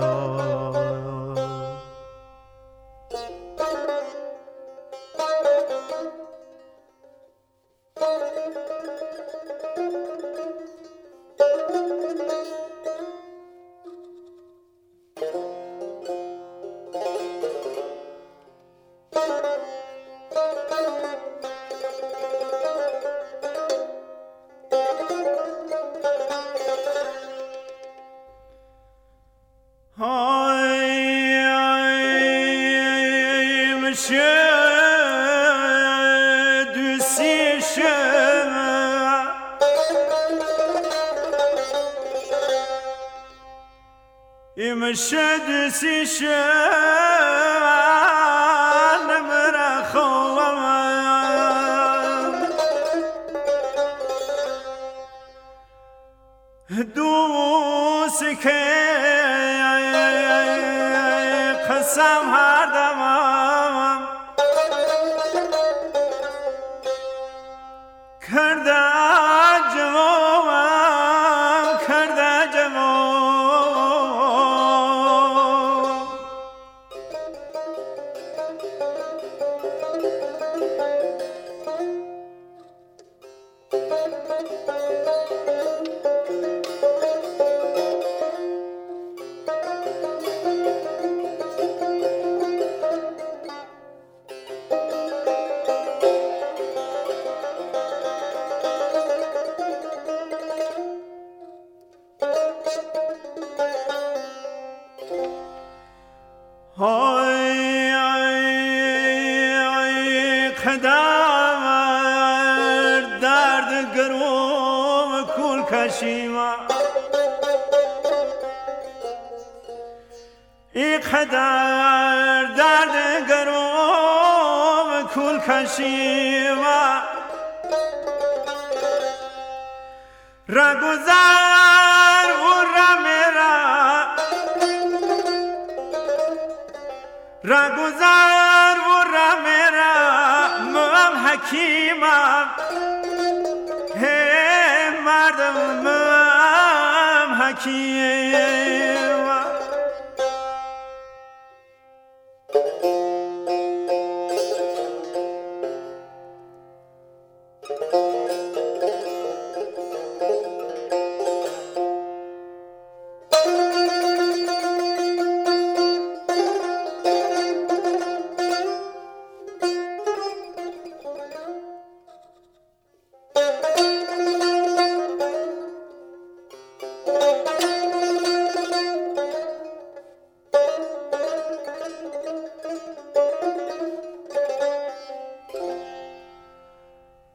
Lord. مرا خوام دوست که قسم هر دمام قدر درد گروم کل کشی و رگذر و رمیرا رگذر و رمیرا مم حکیمم. دلم حکیم.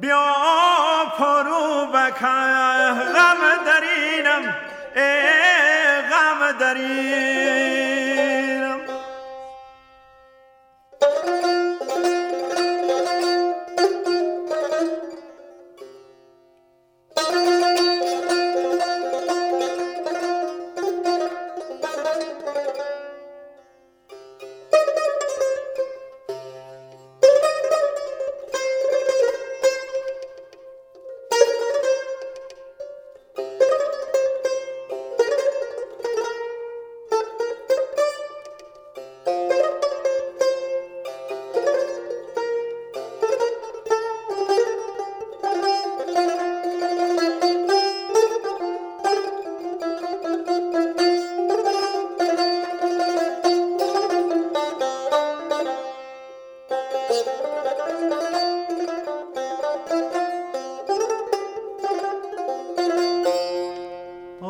بیا پرو بکن غم درینم ای غم درینم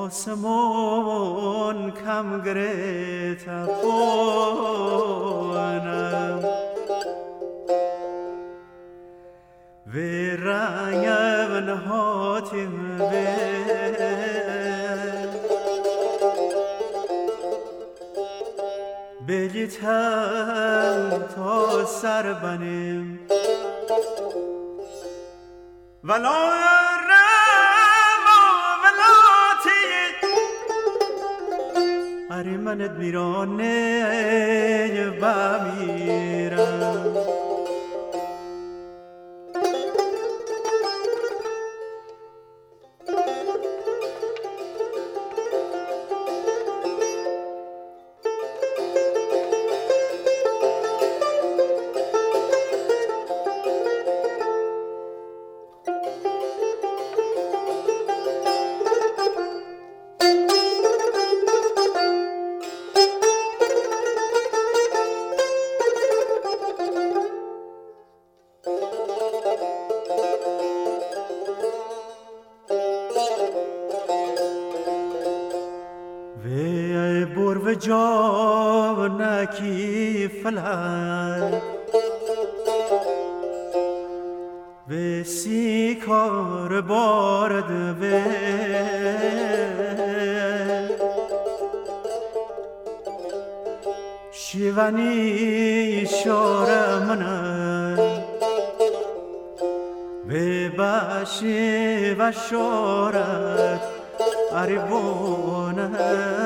آسمون کم گریت خونم و رنگ من هاتیم به بگیتم تا سر بنیم. ولا هری منت میرانه بمیرم و جانکی فلک. به سی کار بارد به شیونی شور منم به باشی و شورت عربونم